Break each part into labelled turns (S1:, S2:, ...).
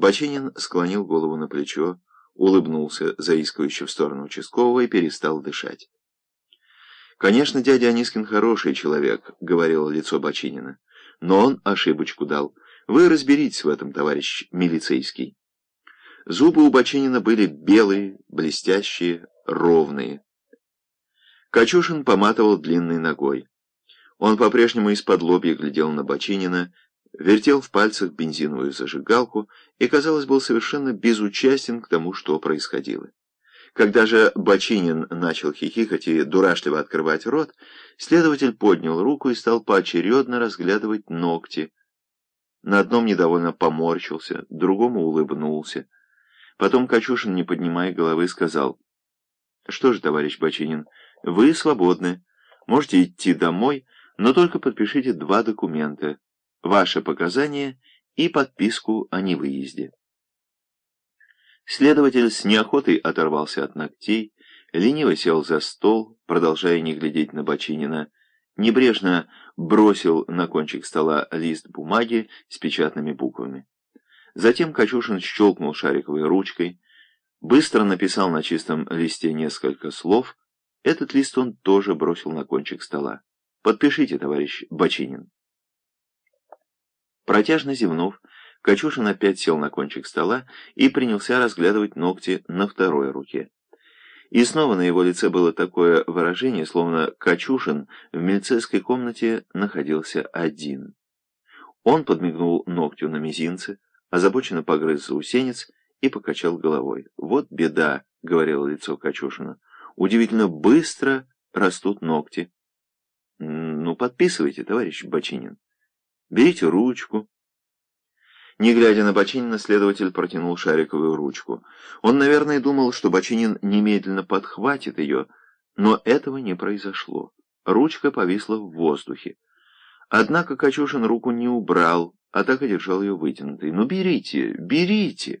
S1: Бочинин склонил голову на плечо, улыбнулся заискивающе в сторону участкового и перестал дышать. «Конечно, дядя Анискин хороший человек», — говорило лицо Бочинина, — «но он ошибочку дал. Вы разберитесь в этом, товарищ милицейский». Зубы у Бочинина были белые, блестящие, ровные. Качушин поматывал длинной ногой. Он по-прежнему из-под лобья глядел на Бочинина, вертел в пальцах бензиновую зажигалку и, казалось, был совершенно безучастен к тому, что происходило. Когда же Бочинин начал хихикать и дурашливо открывать рот, следователь поднял руку и стал поочередно разглядывать ногти. На одном недовольно поморщился, другому улыбнулся. Потом Качушин, не поднимая головы, сказал, «Что же, товарищ Бочинин, вы свободны, можете идти домой, но только подпишите два документа, ваше показание и подписку о невыезде». Следователь с неохотой оторвался от ногтей, лениво сел за стол, продолжая не глядеть на Бочинина, небрежно бросил на кончик стола лист бумаги с печатными буквами. Затем Качушин щелкнул шариковой ручкой, быстро написал на чистом листе несколько слов. Этот лист он тоже бросил на кончик стола. «Подпишите, товарищ Бочинин». Протяжно зевнув, Качушин опять сел на кончик стола и принялся разглядывать ногти на второй руке. И снова на его лице было такое выражение, словно Качушин в милицейской комнате находился один. Он подмигнул ногтю на мизинце, озабоченно погрыз заусенец и покачал головой. «Вот беда», — говорило лицо Качушина. «Удивительно быстро растут ногти». «Ну, подписывайте, товарищ Бочинин. Берите ручку». Не глядя на Бочинина, следователь протянул шариковую ручку. Он, наверное, думал, что Бочинин немедленно подхватит ее, но этого не произошло. Ручка повисла в воздухе. Однако Качушин руку не убрал, а так и держал ее вытянутой. «Ну, берите, берите!»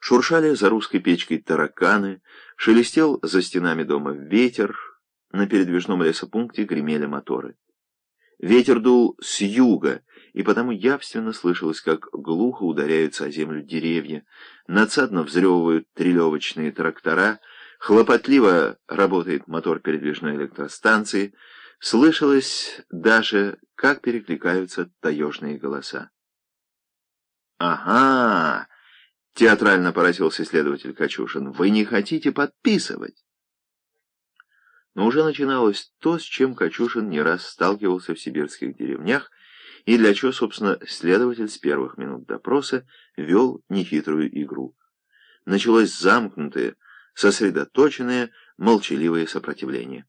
S1: Шуршали за русской печкой тараканы, шелестел за стенами дома ветер, на передвижном лесопункте гремели моторы. Ветер дул с юга, и потому явственно слышалось, как глухо ударяются о землю деревья, надсадно взрёвывают трелевочные трактора, хлопотливо работает мотор передвижной электростанции, слышалось даже, как перекликаются таежные голоса. «Ага!» — театрально поразился следователь Качушин. «Вы не хотите подписывать?» Но уже начиналось то, с чем Качушин не раз сталкивался в сибирских деревнях, и для чего, собственно, следователь с первых минут допроса вел нехитрую игру. Началось замкнутое, сосредоточенное, молчаливое сопротивление.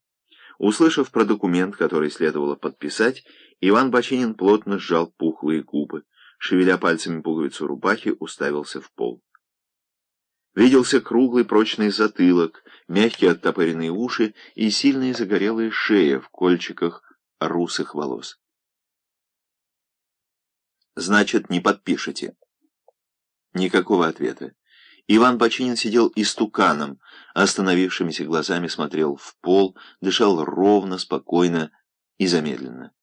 S1: Услышав про документ, который следовало подписать, Иван Бочинин плотно сжал пухлые губы, шевеля пальцами пуговицу рубахи, уставился в пол. Виделся круглый прочный затылок, мягкие оттопыренные уши и сильная загорелая шея в кольчиках русых волос. «Значит, не подпишете?» Никакого ответа. Иван Бочинин сидел истуканом, остановившимися глазами смотрел в пол, дышал ровно, спокойно и замедленно.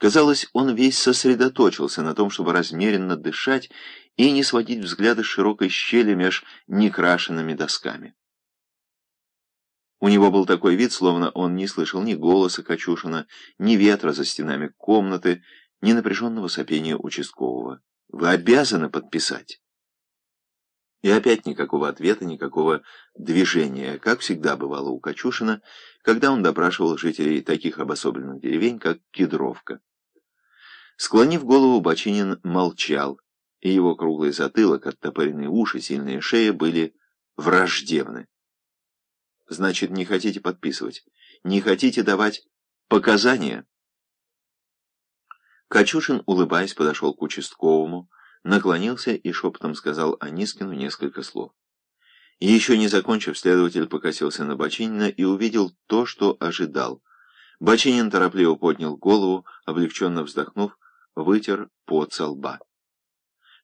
S1: Казалось, он весь сосредоточился на том, чтобы размеренно дышать и не сводить взгляды широкой щели меж некрашенными досками. У него был такой вид, словно он не слышал ни голоса Качушина, ни ветра за стенами комнаты, ни напряженного сопения участкового. «Вы обязаны подписать». И опять никакого ответа, никакого движения, как всегда бывало у Качушина, когда он допрашивал жителей таких обособленных деревень, как Кедровка. Склонив голову, Бочинин молчал, и его круглый затылок, оттопыренные уши, сильная шея были враждебны. Значит, не хотите подписывать, не хотите давать показания? Качушин, улыбаясь, подошел к участковому, наклонился и шепотом сказал Анискину несколько слов. Еще не закончив, следователь покосился на Бочинина и увидел то, что ожидал. Бочинин торопливо поднял голову, облегченно вздохнув, вытер пот со лба.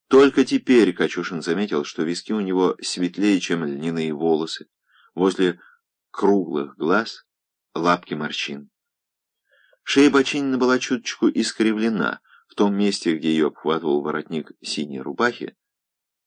S1: Только теперь Качушин заметил, что виски у него светлее, чем льняные волосы, возле круглых глаз лапки морщин. Шея Бочинина была чуточку искривлена, том месте, где ее обхватывал воротник синей рубахи,